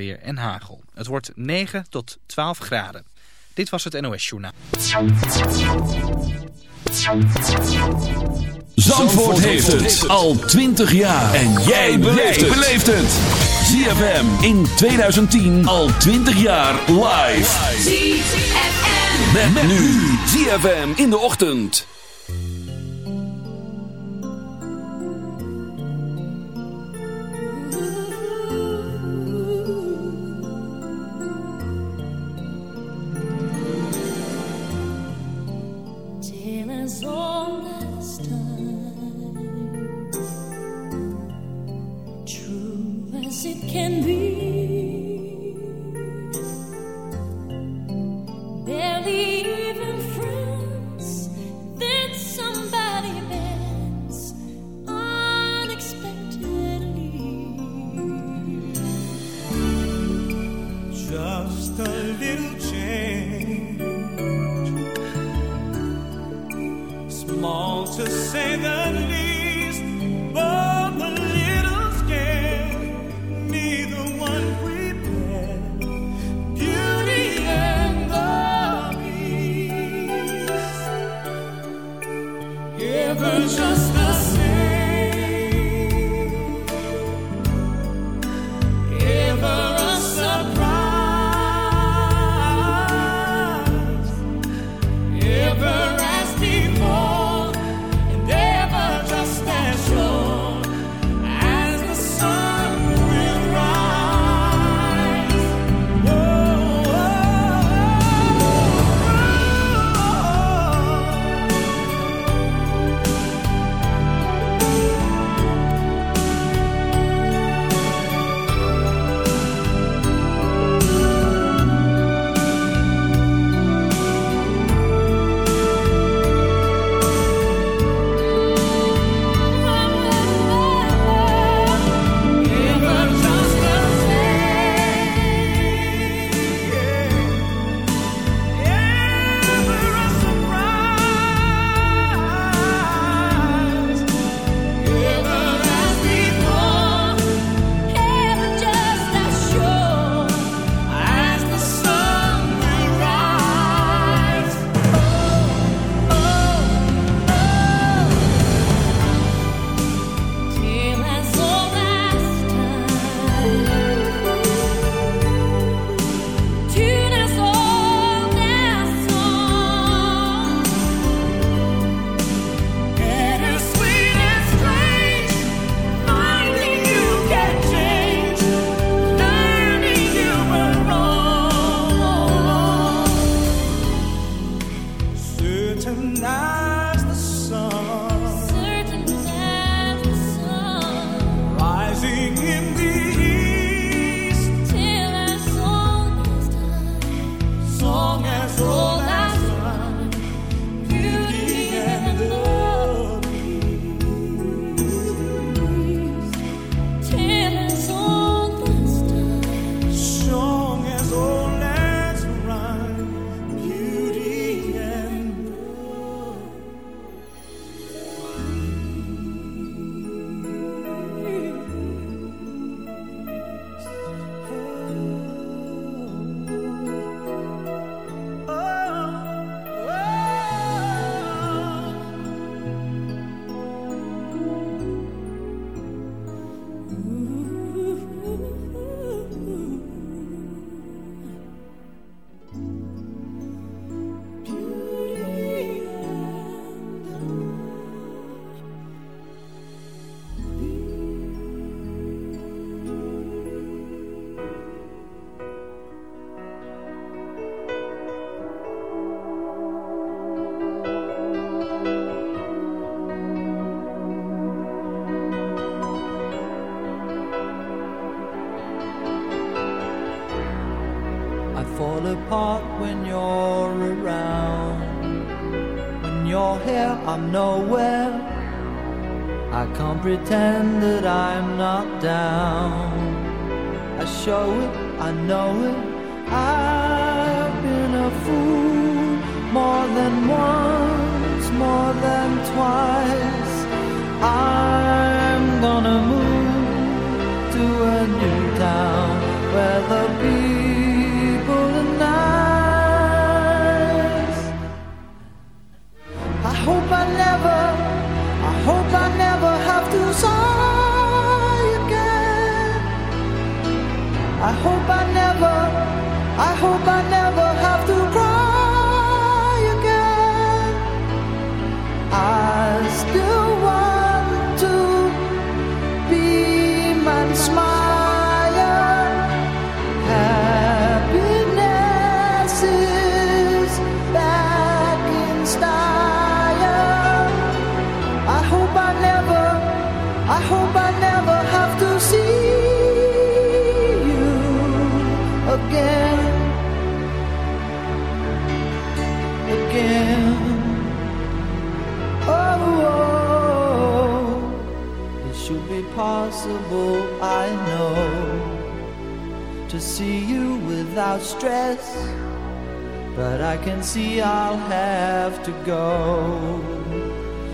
onweer en hagel. Het wordt 9 tot 12 graden. Dit was het NOS Journaal. Zandvoort heeft het al 20 jaar. En jij beleeft het. ZFM in 2010 al 20 jaar live. ZFM. Met, nu. ZFM in de ochtend. pretend that I'm not down. I show it, I know it, I've been a fool more than once. hope I never have to see you again. Again. Oh, oh, it should be possible, I know, to see you without stress. But I can see I'll have to go.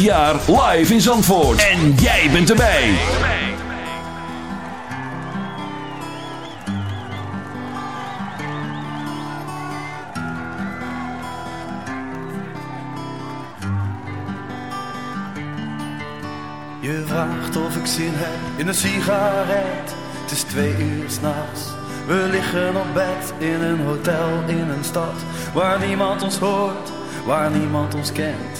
Jaar live in Zandvoort. En jij bent erbij. Je vraagt of ik zin heb in een sigaret. Het is twee uur s'nachts. We liggen op bed in een hotel in een stad waar niemand ons hoort, waar niemand ons kent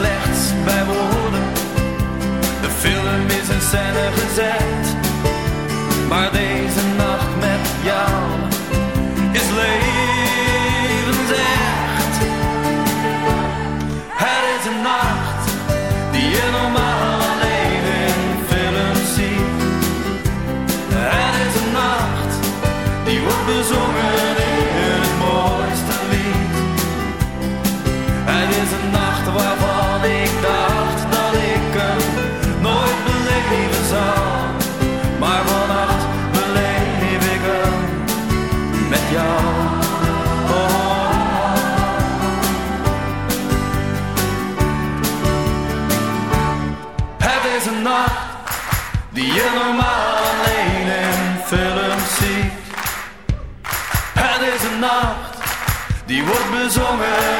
Lied gezongen.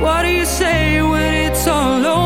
What do you say when it's all over?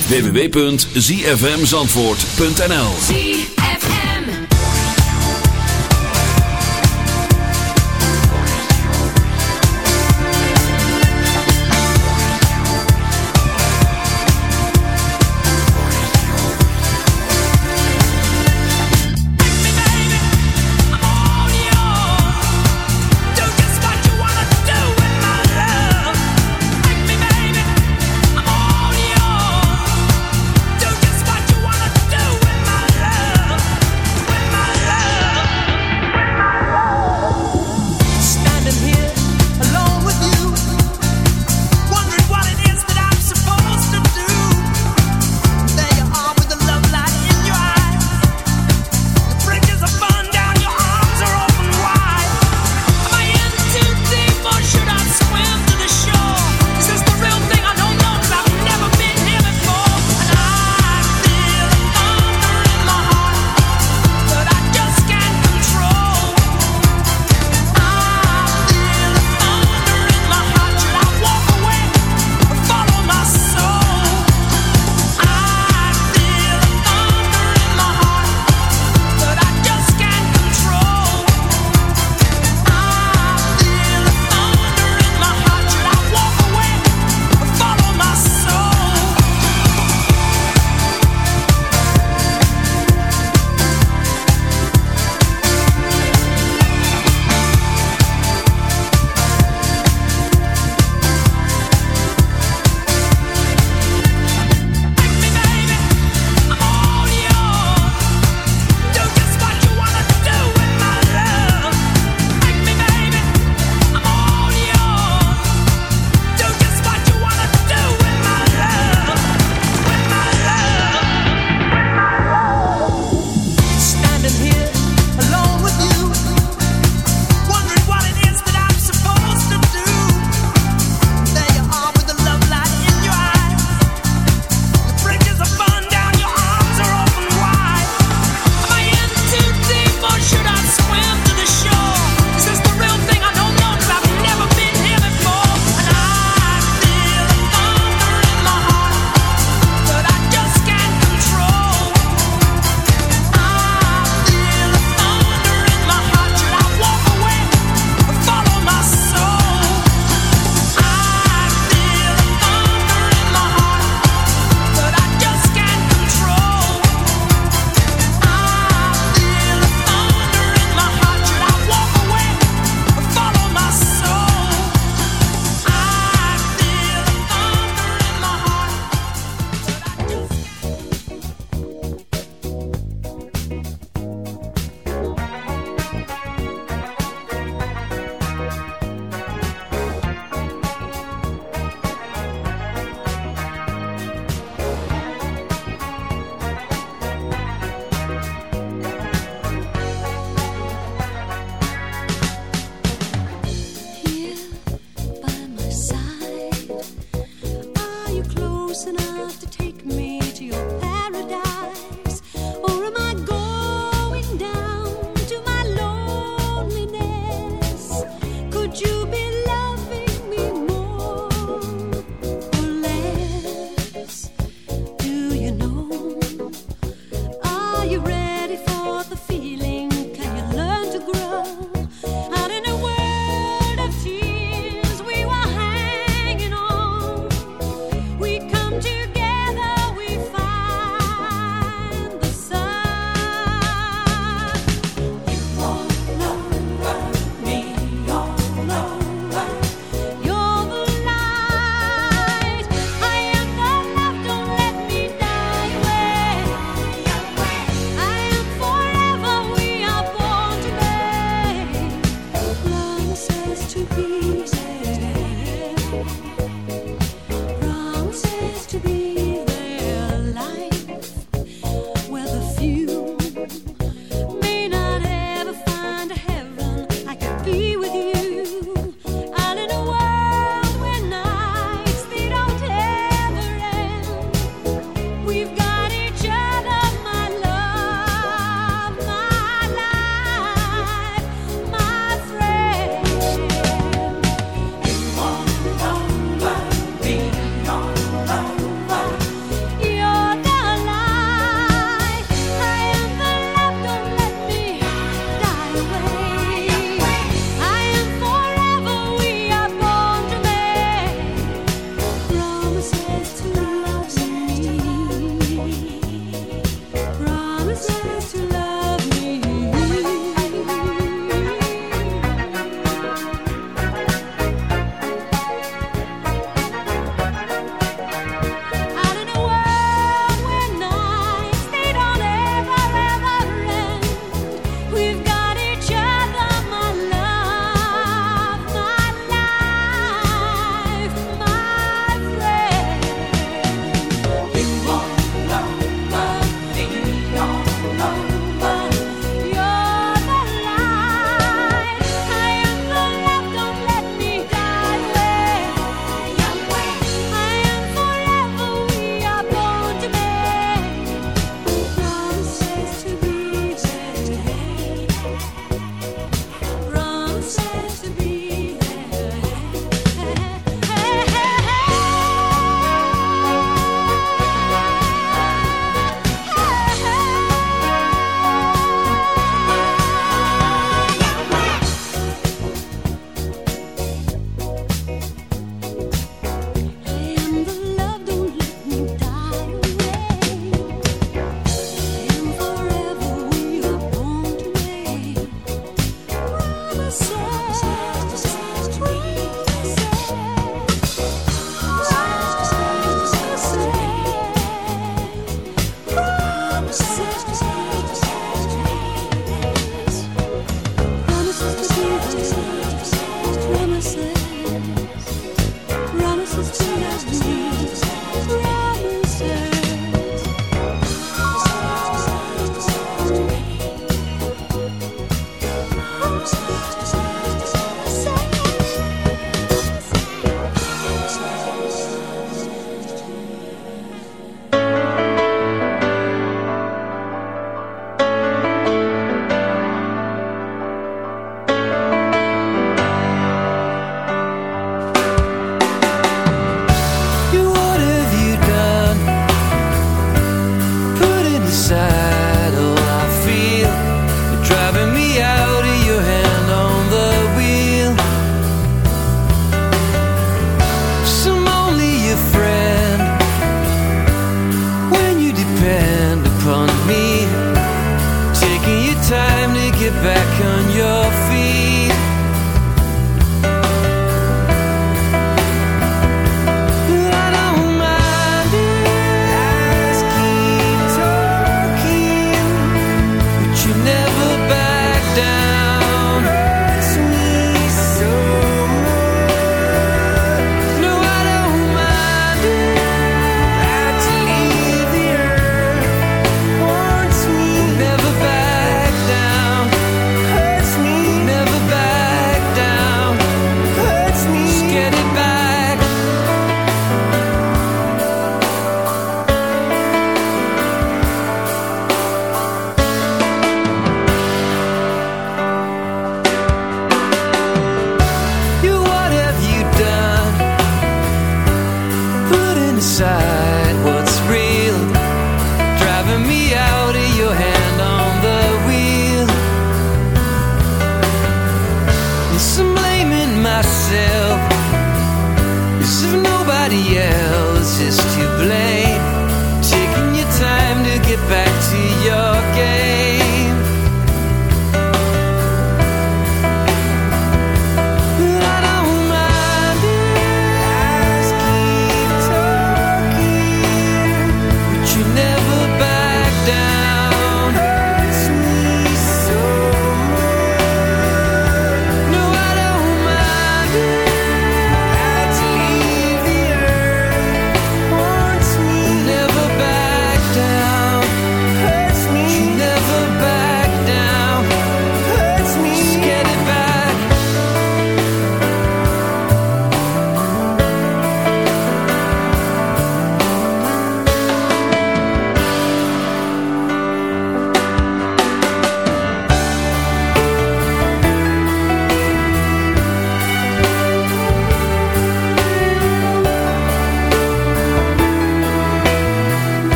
www.zfmzandvoort.nl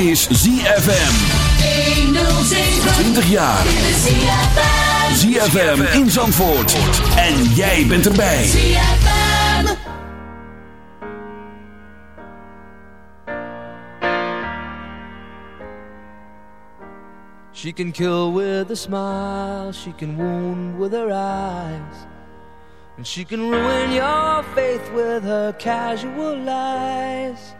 is ZFM. 20 jaar. ZFM in Zandvoort. En jij bent erbij. ZFM. She can kill with a smile, she can wound with her eyes, and she can ruin your faith with her casual lies.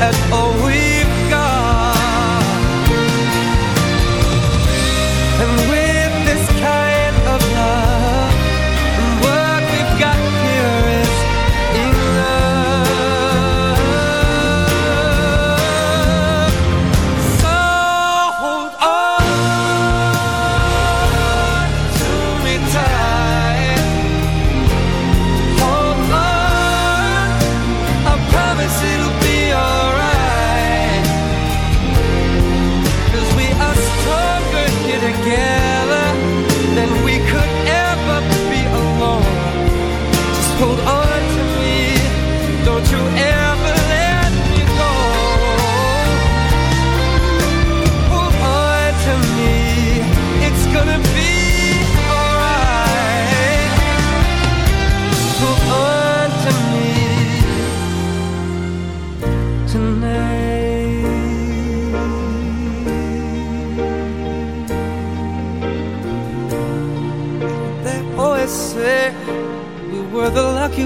at all we've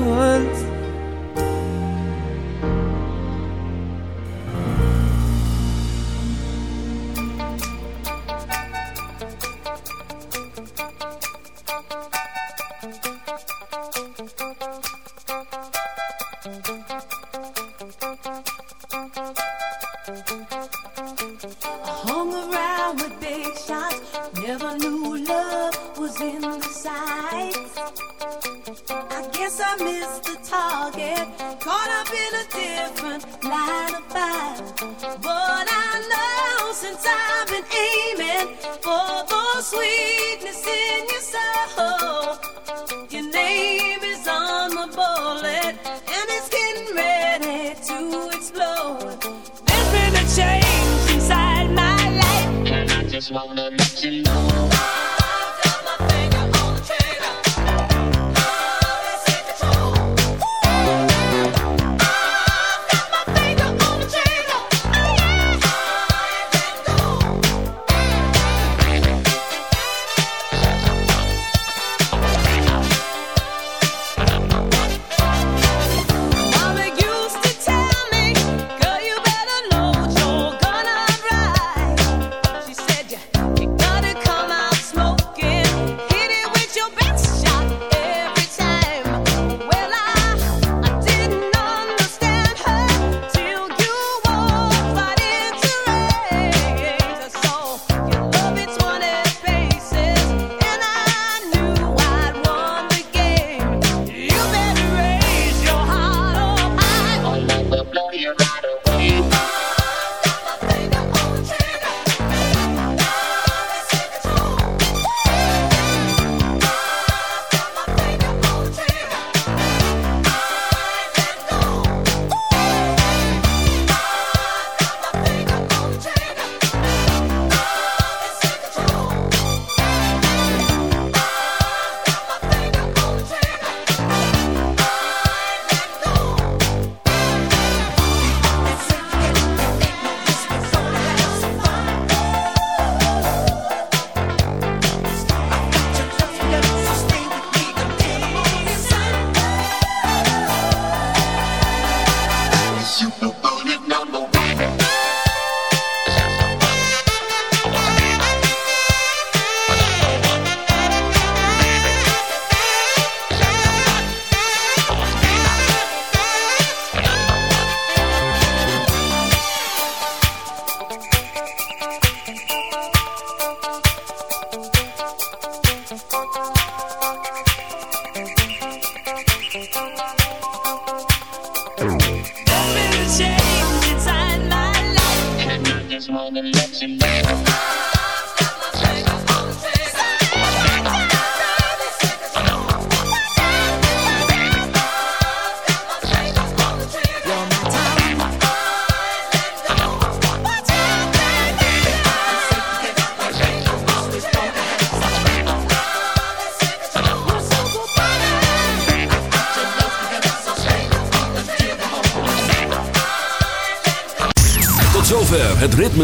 were the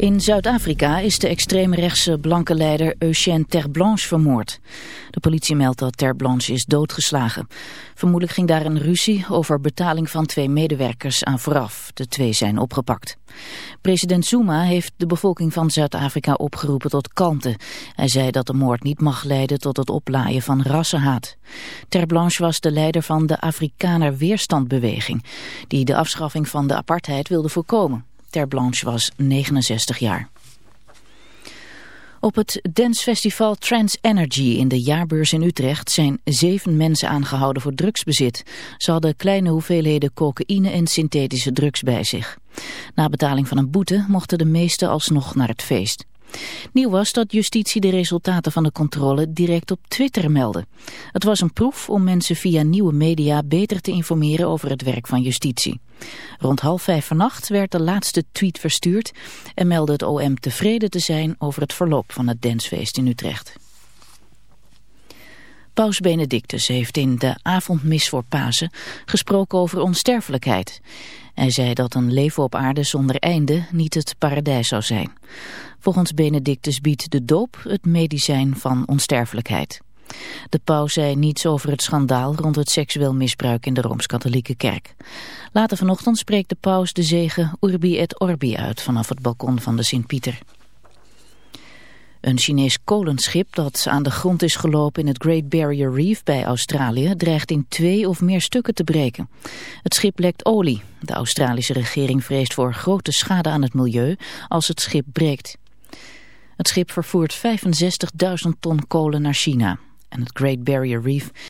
In Zuid-Afrika is de extreemrechtse blanke leider Eugène Terblanche vermoord. De politie meldt dat Terblanche is doodgeslagen. Vermoedelijk ging daar een ruzie over betaling van twee medewerkers aan vooraf. De twee zijn opgepakt. President Zuma heeft de bevolking van Zuid-Afrika opgeroepen tot kalmte. Hij zei dat de moord niet mag leiden tot het oplaaien van rassenhaat. Terblanche was de leider van de Afrikaner Weerstandbeweging... die de afschaffing van de apartheid wilde voorkomen. Terblanche was 69 jaar. Op het dancefestival Trans Energy in de jaarbeurs in Utrecht zijn zeven mensen aangehouden voor drugsbezit. Ze hadden kleine hoeveelheden cocaïne en synthetische drugs bij zich. Na betaling van een boete mochten de meesten alsnog naar het feest. Nieuw was dat justitie de resultaten van de controle direct op Twitter meldde. Het was een proef om mensen via nieuwe media beter te informeren over het werk van justitie. Rond half vijf vannacht werd de laatste tweet verstuurd en meldde het OM tevreden te zijn over het verloop van het dansfeest in Utrecht. Paus Benedictus heeft in de avondmis voor Pasen gesproken over onsterfelijkheid. Hij zei dat een leven op aarde zonder einde niet het paradijs zou zijn. Volgens Benedictus biedt de doop het medicijn van onsterfelijkheid. De paus zei niets over het schandaal rond het seksueel misbruik in de Rooms-Katholieke Kerk. Later vanochtend spreekt de paus de zegen Urbi et Orbi uit vanaf het balkon van de Sint-Pieter. Een Chinees kolenschip dat aan de grond is gelopen in het Great Barrier Reef bij Australië dreigt in twee of meer stukken te breken. Het schip lekt olie. De Australische regering vreest voor grote schade aan het milieu als het schip breekt. Het schip vervoert 65.000 ton kolen naar China. En het Great Barrier Reef